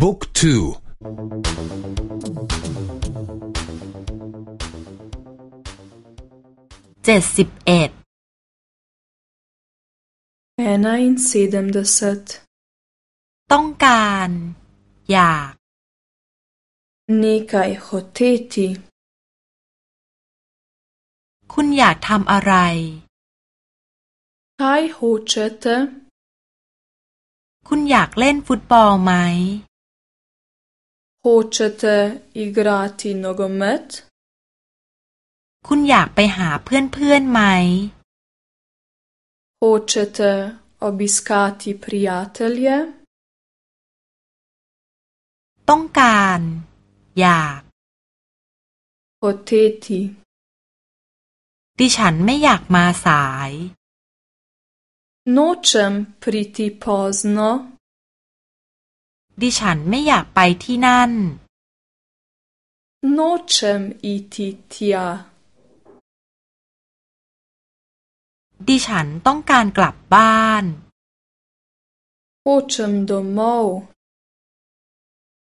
บุ๊กทูเจ็ดสิบเอ็ด enainsedemdeset ต้องการ อยาก nekaj hoteti คุณอยากทำอะไร kaj hočete คุณอยากเล่นฟุตบอลไหม hočete igrati nogomet คุณอยากไปหาเพื่อนๆไหม hočete obiskati prijatelje ต้องการ อยาก hoteti ดิฉันไม่อยากมาสาย nočem priti pozno ดิฉันไม่อยากไปที่นั่น nočem iti tja ดิฉันต้องการกลับบ้าน hočem domov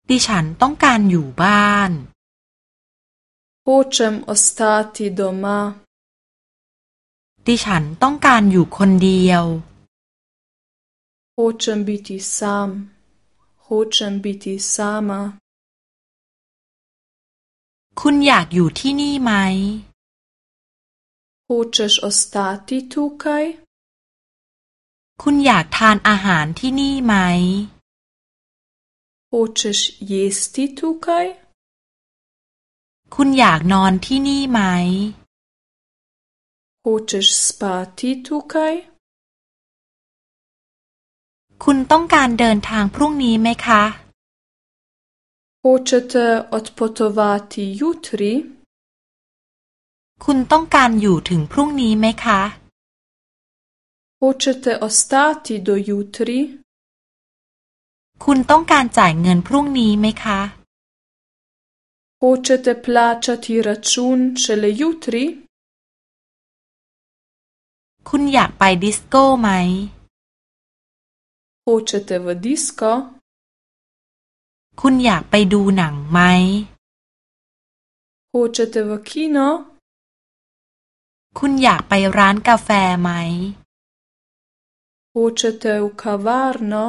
ดิฉันต้องการอยู่บ้าน hočem ostati doma ดิฉันต้องการอยู่คนเดียว hočem biti sam hočem biti sama คุณอยากอยู่ที่นี่ไหม hočeš ostati tukaj คุณอยากทานอาหารที่นี่ไหม hočeš jesti tukaj คุณอยากนอนที่นี่ไหม hočeš spati tukaj คุณต้องการเดินทางพรุ่งนี้ไหมคะ hočete odpotovati jutri คุณต้องการอยู่ถึงพรุ่งนี้ไหมคะ hočete ostati do jutri คุณต้องการจ่ายเงินพรุ่งนี้ไหมคะ hočete plačati račun šele jutri คุณอยากไปดิสโก้ไหม hočete v disko คุณอยากไปดูหนังไหม hočete v kino คุณอยากไปร้านกาแฟไหม hočete v kavarno